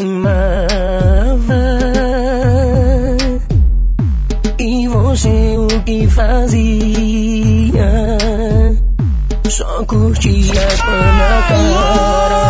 amava. E você o que fazia? Só curtia com a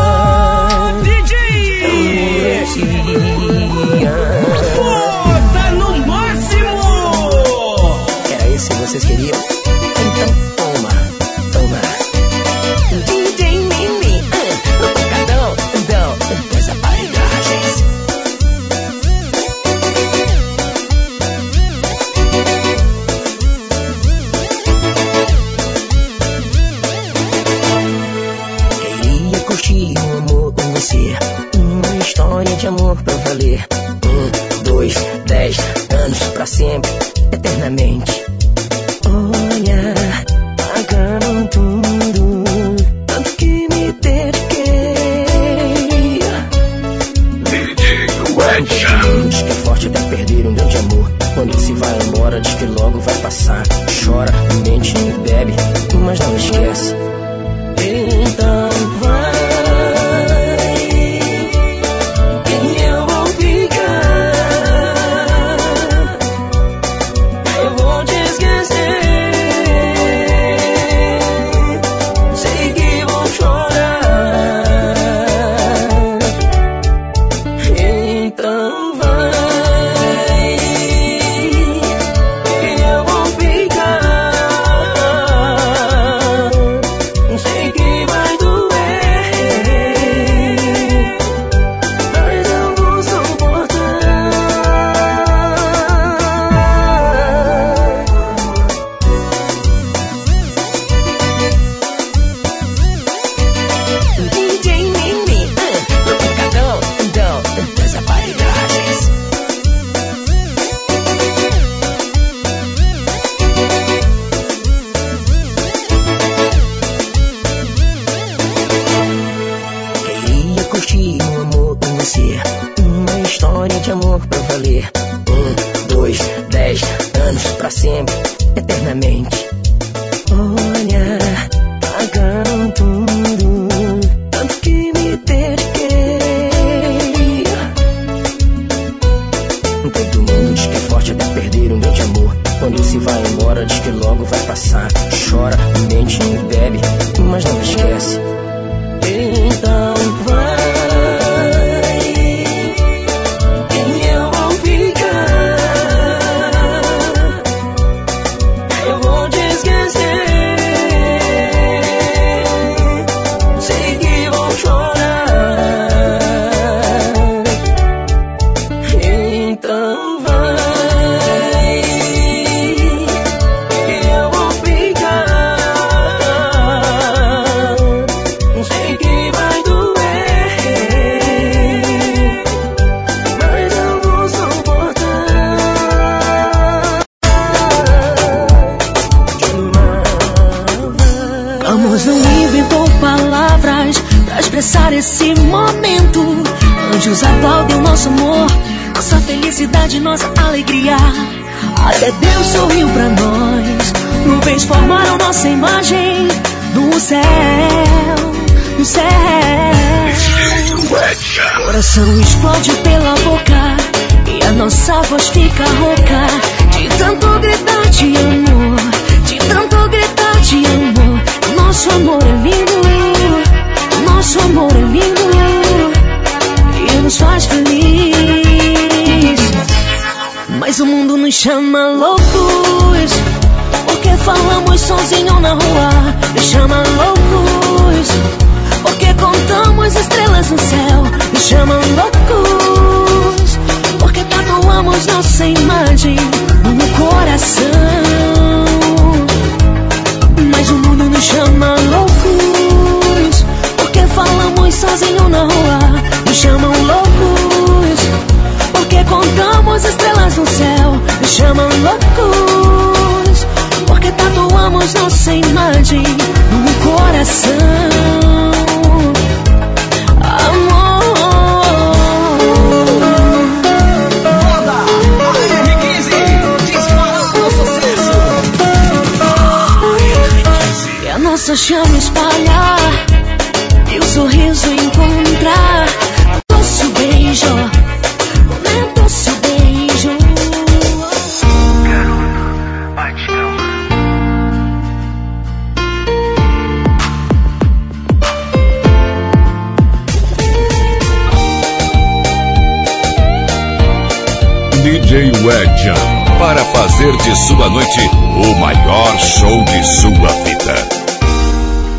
fazer de sua noite o maior show de sua vida.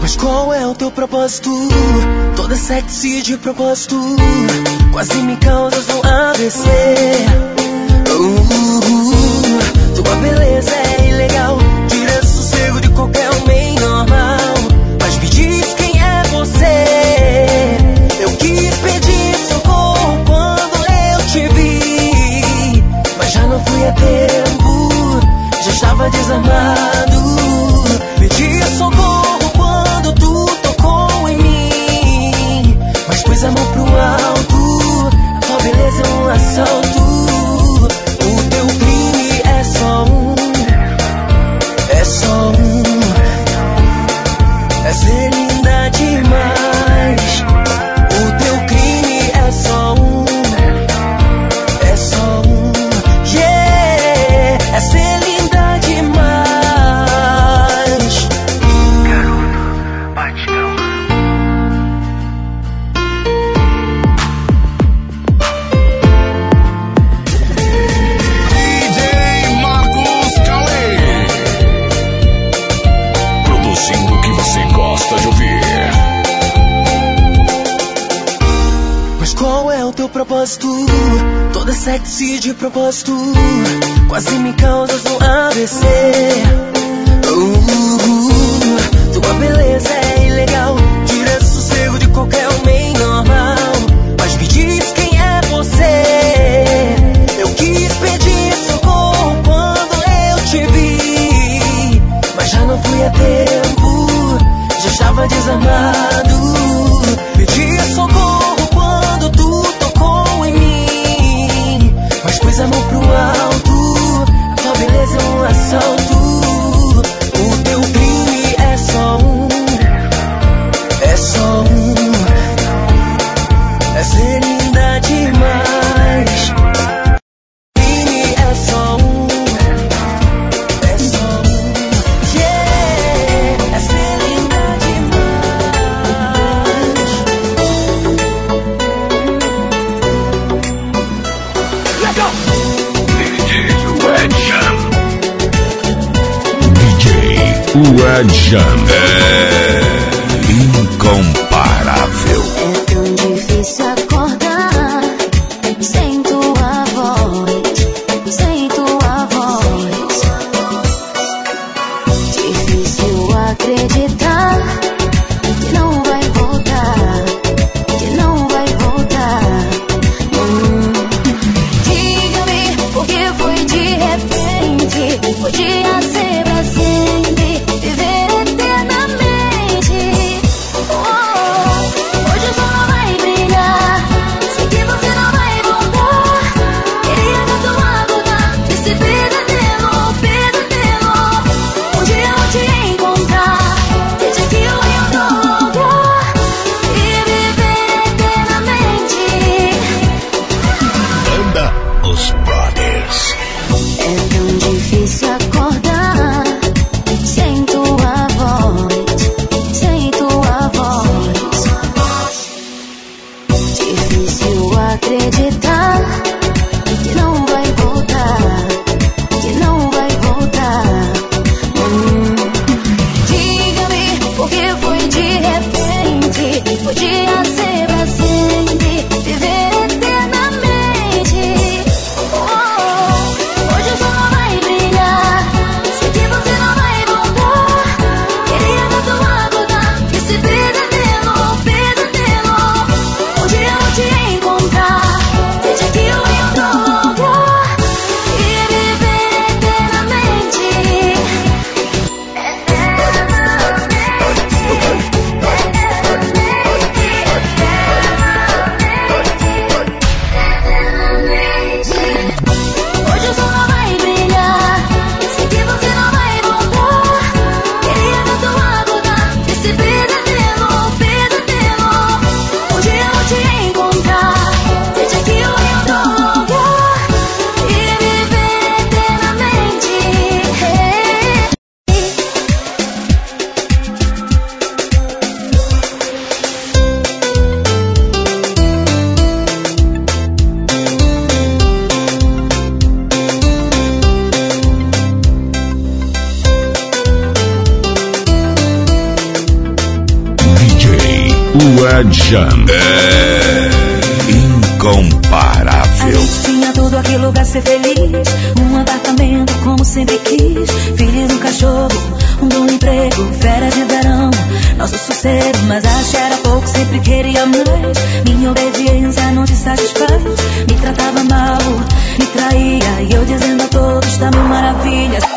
Mas qual é o teu propósito? Toda sexy de propósito, quase me causas um AVC. Uh, uh, uh, tua beleza é ilegal. Sexy de propósito, quase me causas um ABC É incomparável. Tinha tudo aquilo pra ser feliz. Um apartamento como sempre quis. Filho um cachorro, um bom emprego, férias de verão. Nosso sossego, mas acho que era pouco, sempre queria mais. Minha obediência não te satisfaz. Me tratava mal, me traía. E eu dizendo a todos, tá mil maravilhas.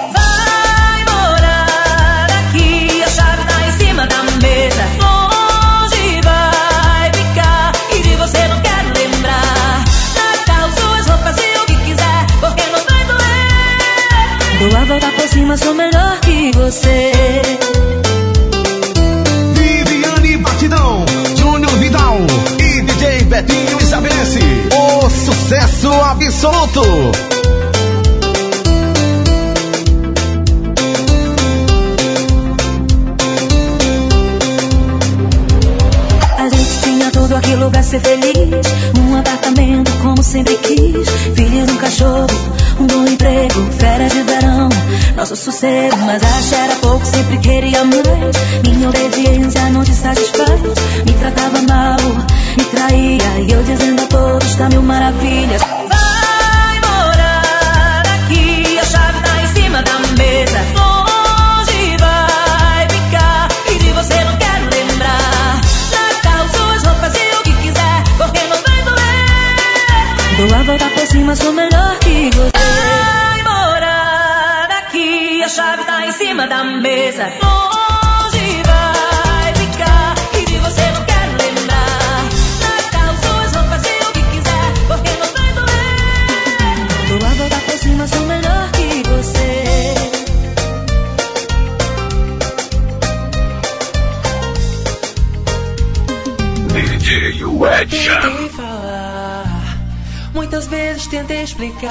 Cima, sou melhor que você. Viviane Batidão, Júnior Vidal e DJ Betinho estabelece o sucesso absoluto. A gente tinha tudo aquilo pra ser feliz. Um apartamento como sempre quis. Filho de um cachorro, bom emprego, férias de verão. Nosso sossego, mas que era pouco, sempre queria mais. Minha obediência não te satisfaz. Me tratava mal, me traía. E eu dizendo a todos, tá mil maravilhas. Mesa. Longe vai ficar, e de você não quero lembrar. Natal, suas roupas e o que quiser, porque não vai doer. Dou a volta por cima, sou melhor que você. DJ Jam. Tentei falar, muitas vezes tentei explicar,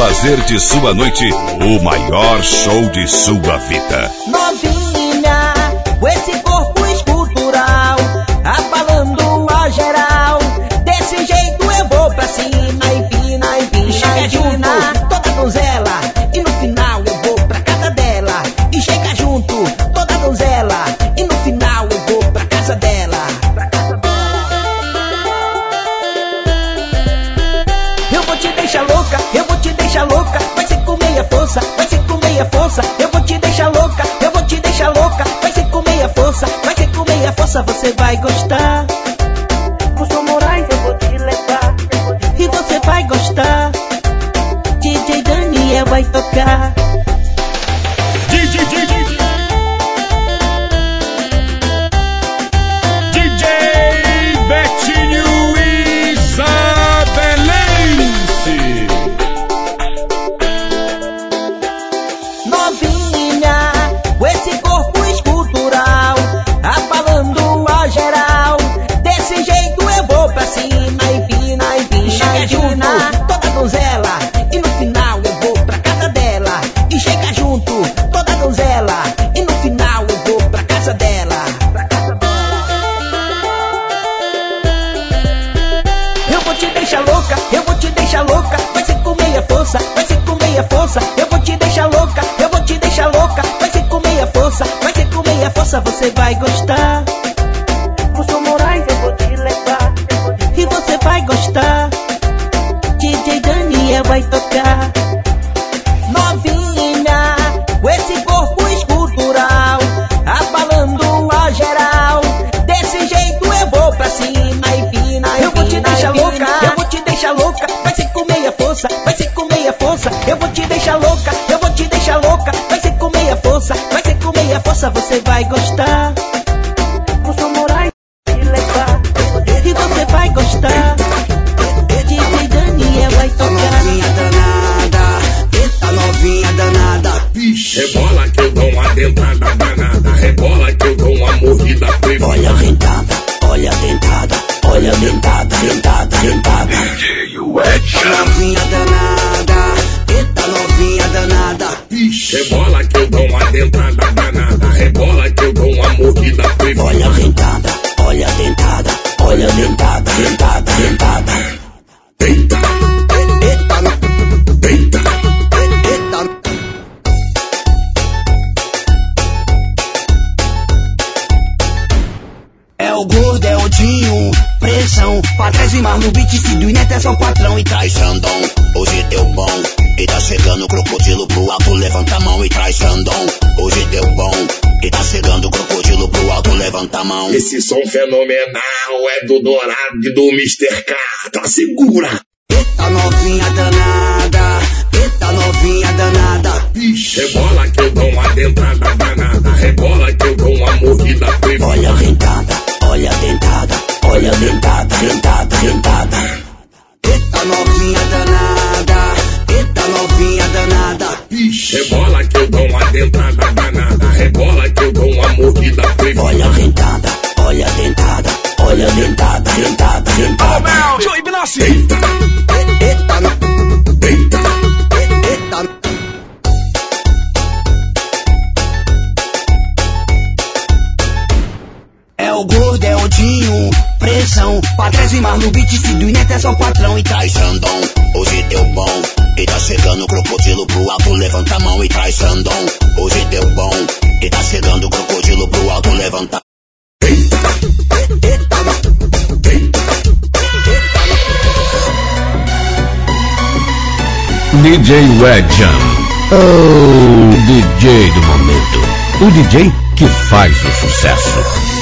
fazer de sua noite o maior show de sua vida. Essa você vai gostar. Essa você vai gostar. Chefe é o patrão e traz Xandão. Hoje deu bom. E tá chegando o crocodilo pro alto, levanta a mão e traz Xandão. Hoje deu bom. E tá chegando o crocodilo pro alto, levanta a mão. Esse som fenomenal é do Dourado e do Mr. K. Tá segura. Eita novinha danada, eita novinha danada. Ixi. É rebola que eu dou uma dentada danada, é rebola que eu dou uma mordida privada. Olha a dentada, olha a dentada, olha a dentada. DJ Wedjam. Oh, DJ do momento. O DJ que faz o sucesso.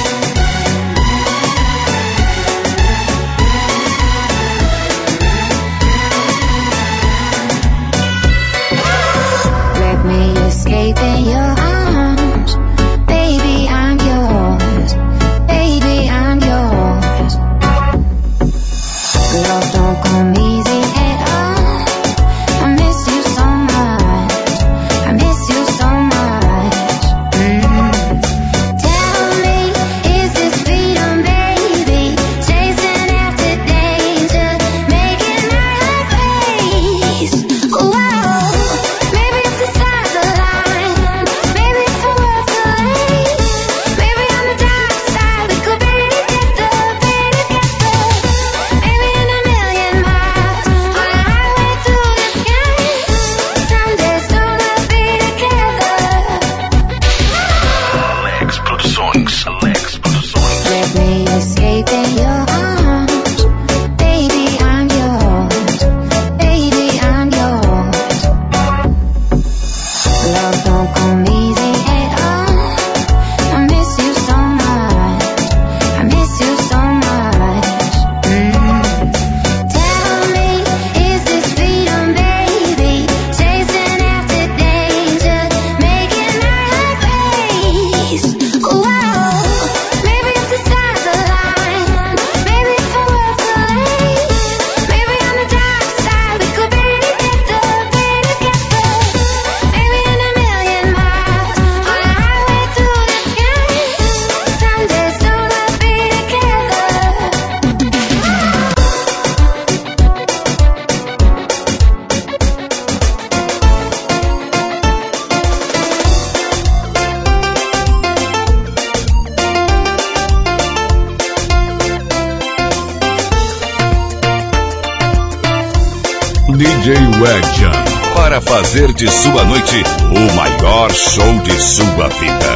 De sua noite o maior show de sua vida.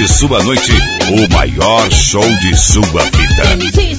De sua noite o maior show de sua vida.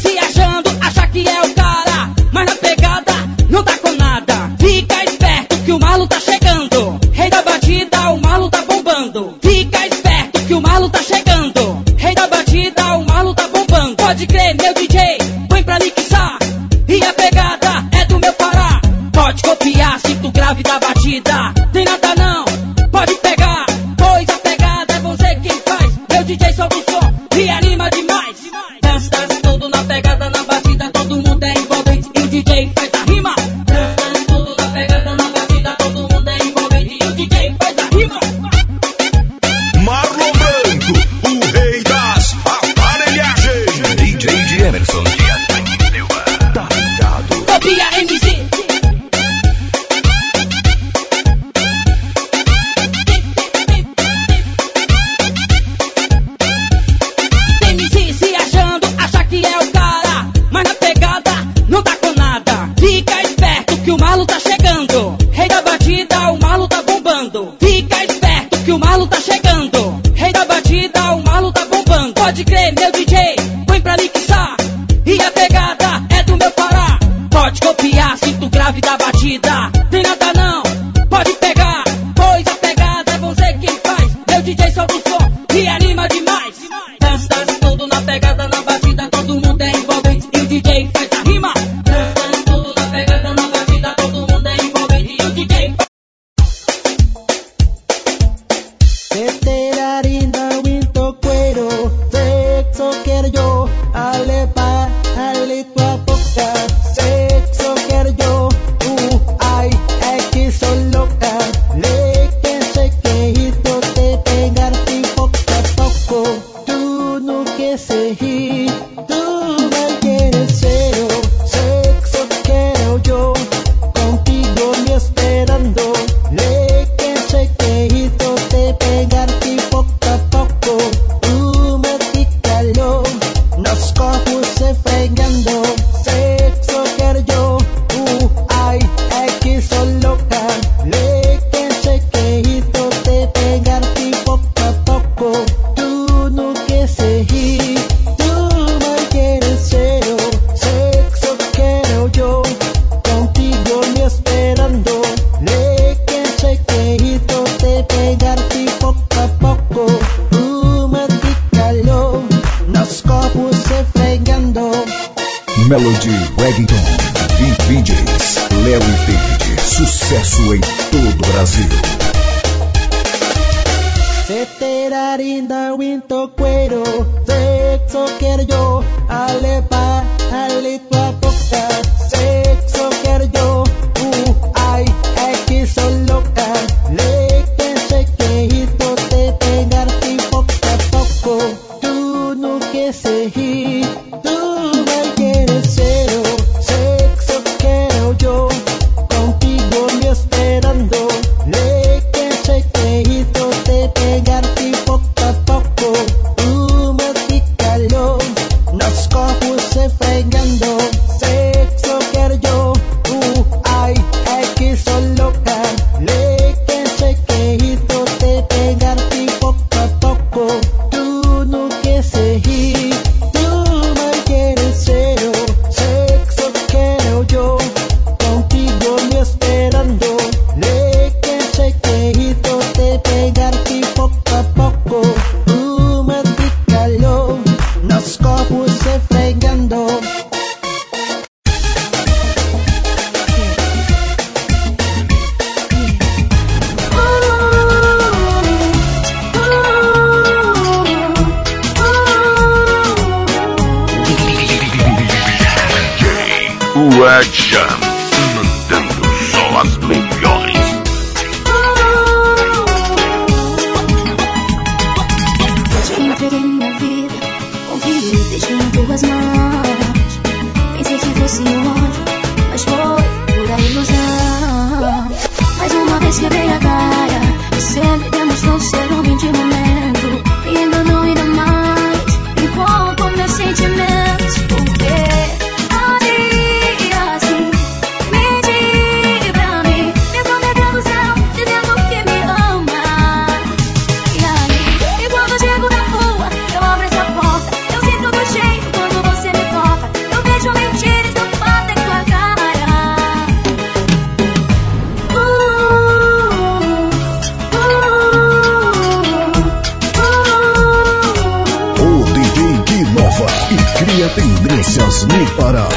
Pará.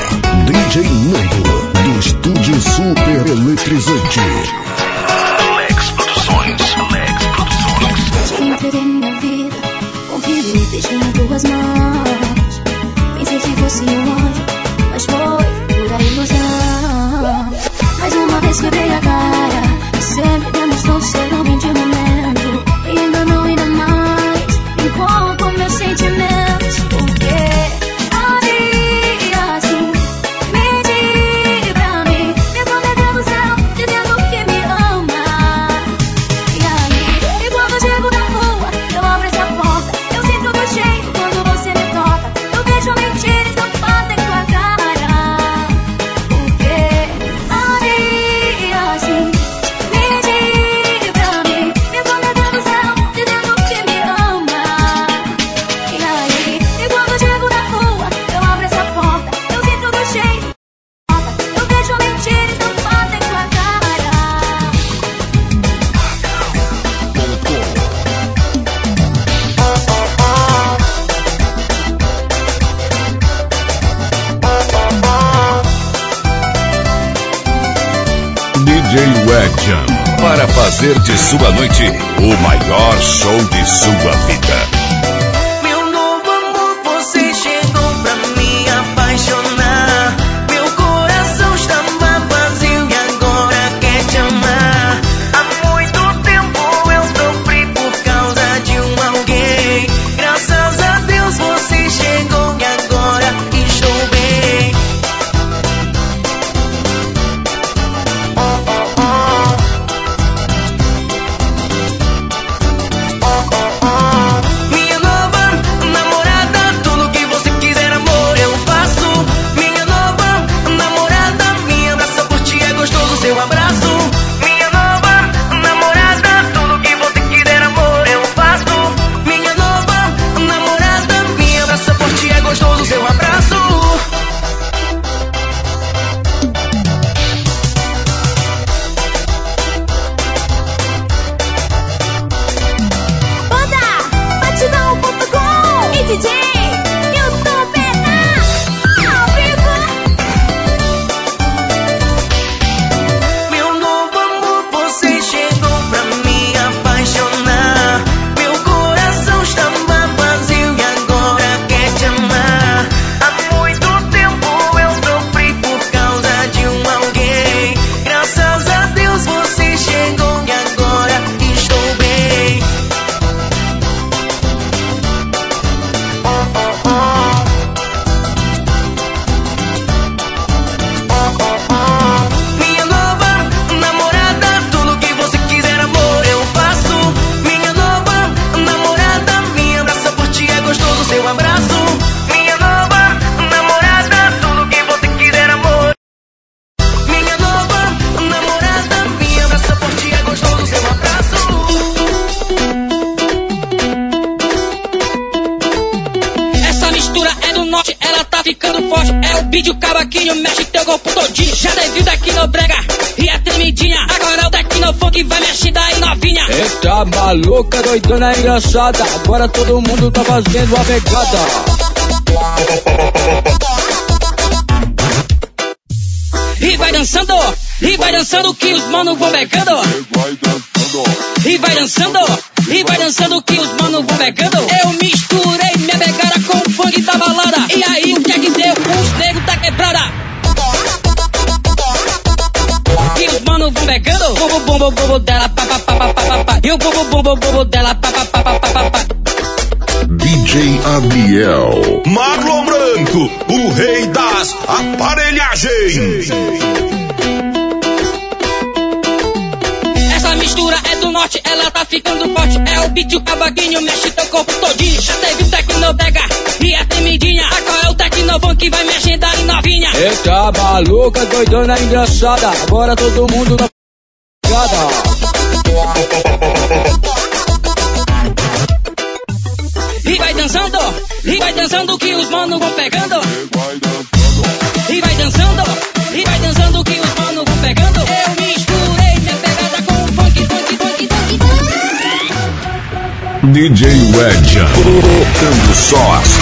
DJ Nego, do estúdio super eletrizante. Maluca, doidona, engraçada. Agora todo mundo tá fazendo a pegada. E vai dançando, e vai dançando que os manos vão pegando. E vai dançando, e vai dançando que os manos vão pegando. Eu misturei minha pegada com o funk da balada. E aí o que é que deu? Os negros tá quebrada. E os manos vão pegando. Bumbo bumbo bumbo dela, bumbo bumbo bumbo dela, pa pa pa pa pa pa pa. DJ Abiel. Marlon Branco, o rei das aparelhagens. Essa mistura é do norte, ela tá ficando forte. É o beat, o cavaquinho, mexe teu corpo todinho. Já teve tecnodega e a temidinha. Agora é o tecnovão que vai mexendo aí novinha. Eita maluca, doidona, engraçada. Agora todo mundo tá vão pegando. E vai dançando, e vai dançando que os manos vão pegando. Eu misturei minha pegada com o funk, funk, funk, funk. DJ Wedja. Colocando só as.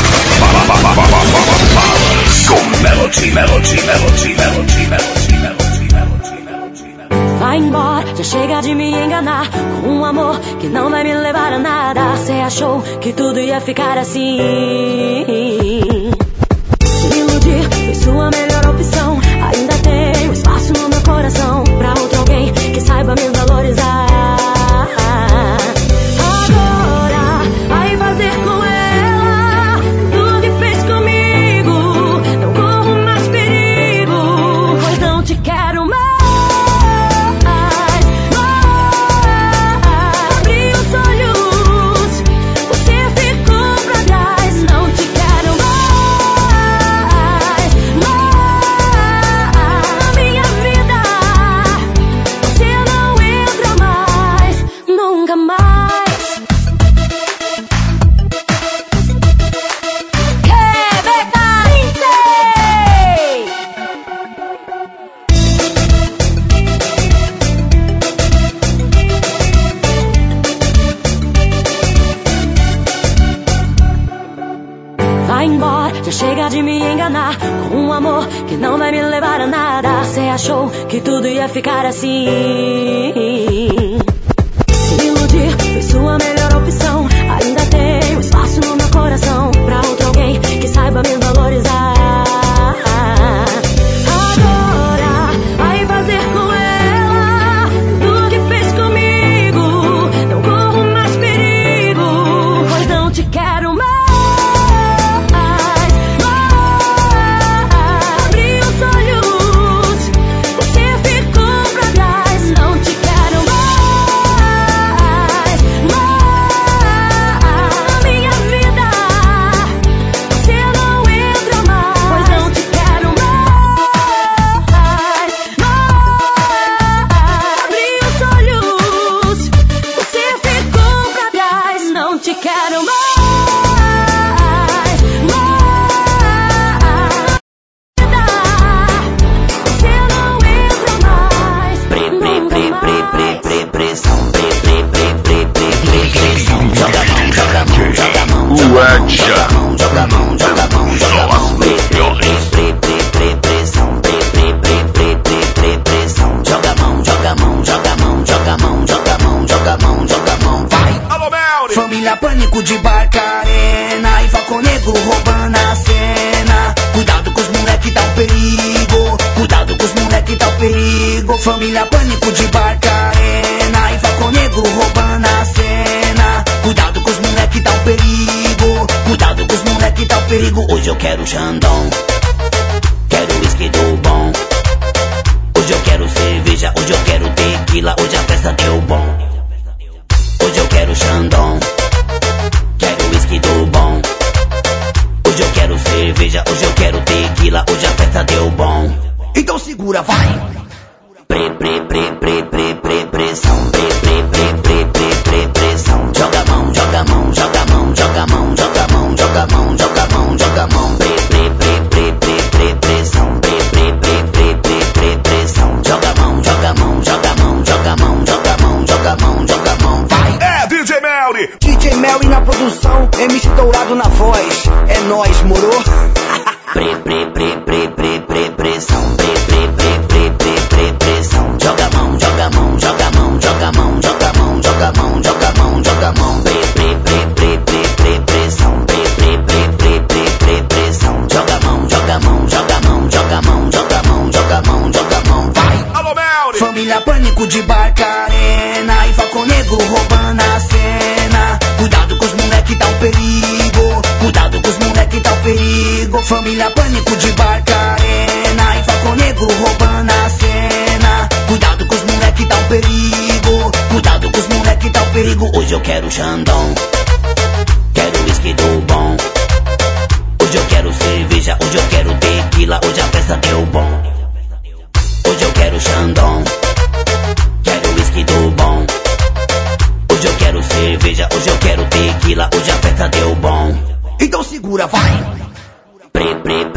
Com Melody, Melody, Melody, Melody, Melody, Melody, Melody, Melody. Vai embora, já chega de me enganar com um amor que não vai me levar a nada. Você achou que tudo ia ficar assim? Ficar Família Pânico de Barcarena e Falcão Negro roubando a cena. Cuidado com os moleque, tá um perigo. Cuidado com os moleque, tá um perigo. Hoje eu quero Xandão. Segura, vai! Pre, pre,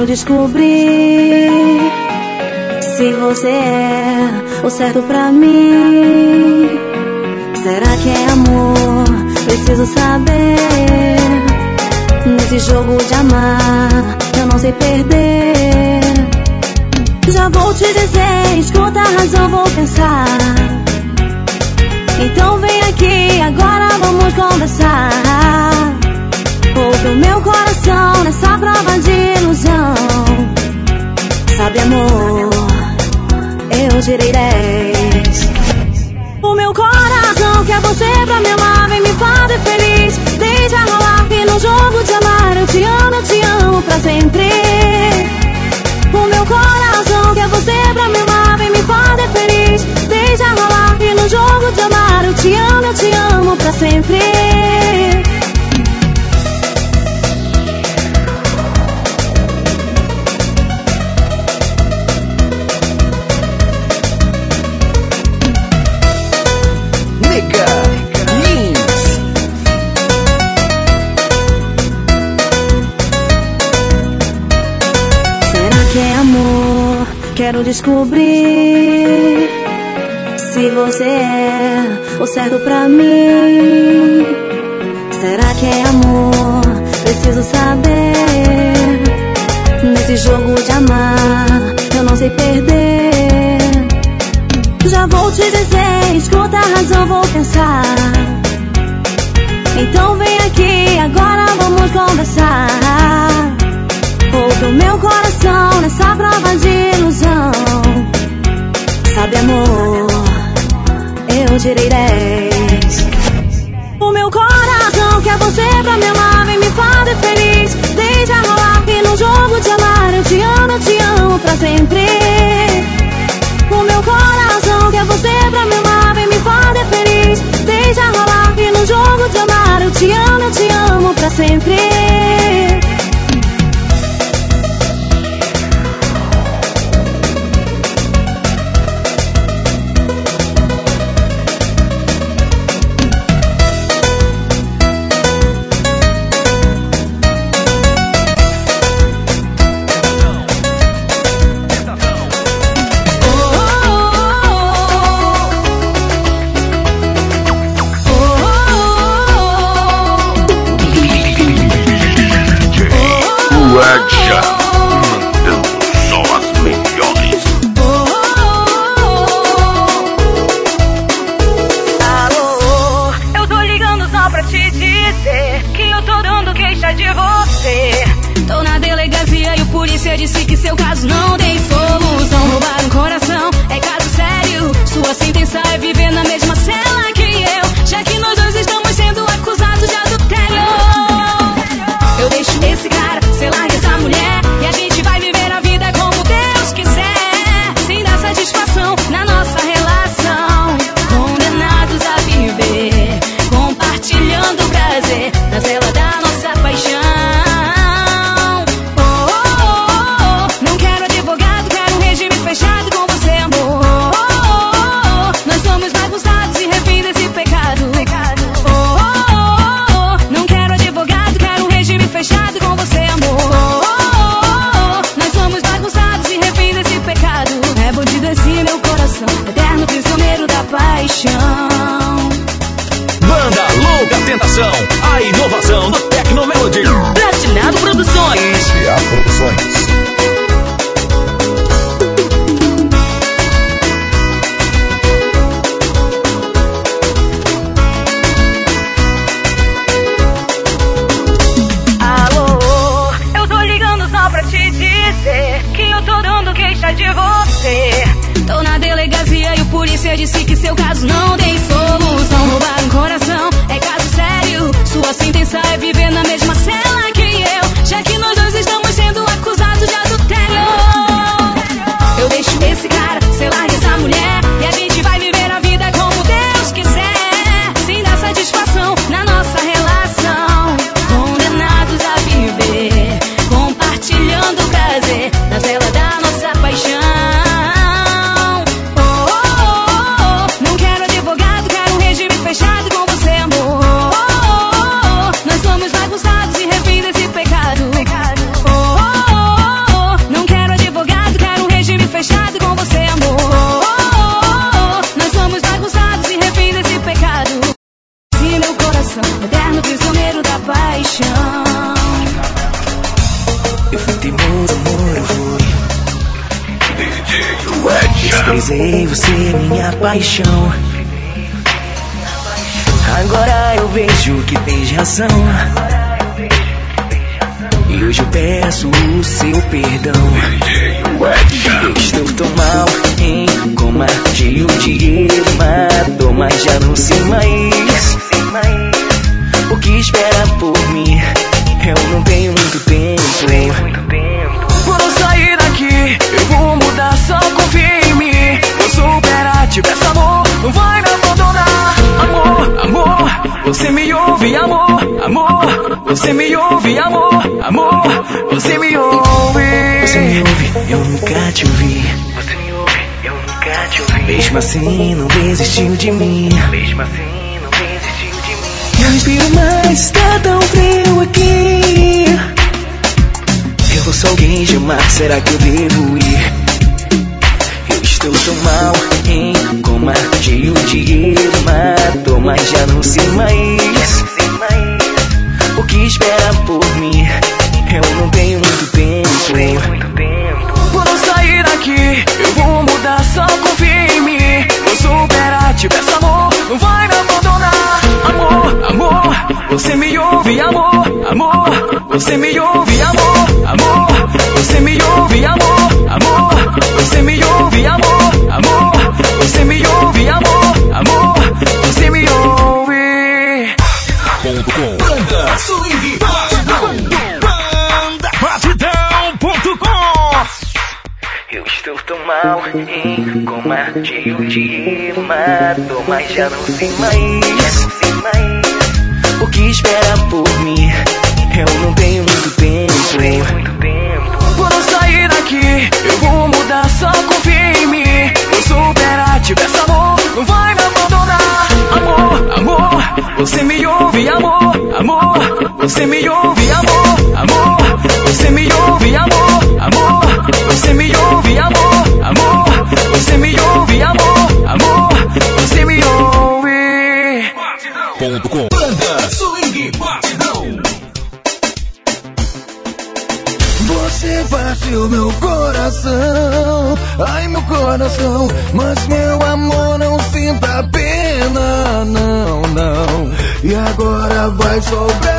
Quero descobrir se você é o certo pra mim. Será que é amor? Preciso saber. Nesse jogo de amar, eu não sei perder. Já vou te dizer, escuta a razão, vou pensar. Então vem aqui, agora vamos conversar. Ouve o meu coração nessa prova de ilusão. Sabe, amor, eu tirei 10. O meu coração quer você pra me amar, vem me fazer feliz. Deixa rolar que no jogo de amar eu te amo, eu te amo pra sempre. O meu coração quer você pra me amar, vem me fazer feliz. Deixa rolar que no jogo de amar eu te amo, eu te amo pra sempre. Quero descobrir se você é o certo pra mim. Será que é amor? Preciso saber. Nesse jogo de amar, eu não sei perder. Já vou te dizer, escuta a razão, vou pensar. Então vem aqui, agora vamos conversar. O meu coração nessa prova de ilusão. Sabe, amor, eu tirei 10. O meu coração quer você pra me amar, vem me fazer feliz. Deixa rolar que no jogo de amar eu te amo, eu te amo pra sempre. O meu coração quer você pra me amar, vem me fazer feliz. Deixa rolar que no jogo de amar eu te amo, eu te amo pra sempre. E hoje eu peço o seu perdão. Estou tão mal em coma, cheio de mato, mas já não sei mais. O que espera por mim? Eu não tenho muito tempo. Quando sair daqui, eu vou mudar, só confia em mim. Vou superar, te peço amor, não vai me abandonar. Amor, amor, você me você me ouve, amor, amor, você me ouve. Você me ouve, eu nunca te ouvi. Você me ouve, eu nunca te ouvi. Mesmo assim, não desistiu de mim. Mesmo assim, não desistiu de mim. Não respiro mais, está tão frio aqui. Eu vou só alguém chamar, será que eu devo ir? Eu estou tão mal em coma, cheio de erva, mas já não sei mais espera por mim. Eu não tenho muito tempo. Tenho muito tempo. Quando sair daqui, eu vou mudar, só confia em mim. Vou superar, te peço amor, não vai me abandonar. Amor, amor, você me ouve, amor, amor, você me ouve, amor. mal e compartilho de mato, mas já não sei mais, não sei mais o que espera por mim. Eu não tenho muito tempo. Quando sair daqui, eu vou mudar, só confia em mim. Vou superar, te peço amor, não vai me abandonar. Amor, amor, você me ouve, amor, amor, você me ouve, amor, amor. so bad.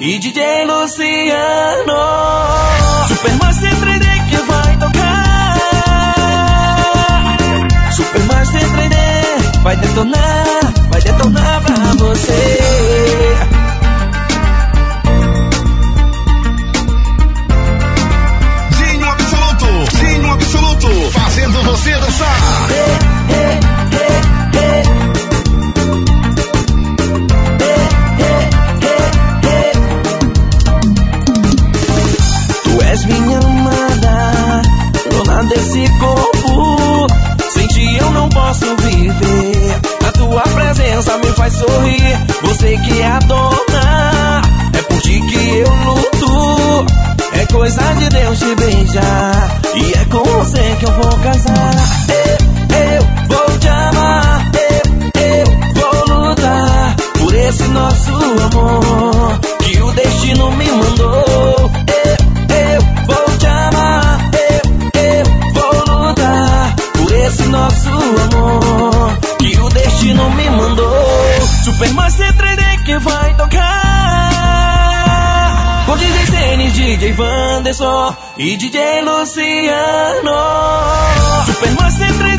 E tocar. Com DJ Tênis, DJ Vanderson e DJ Luciano. Superman sempre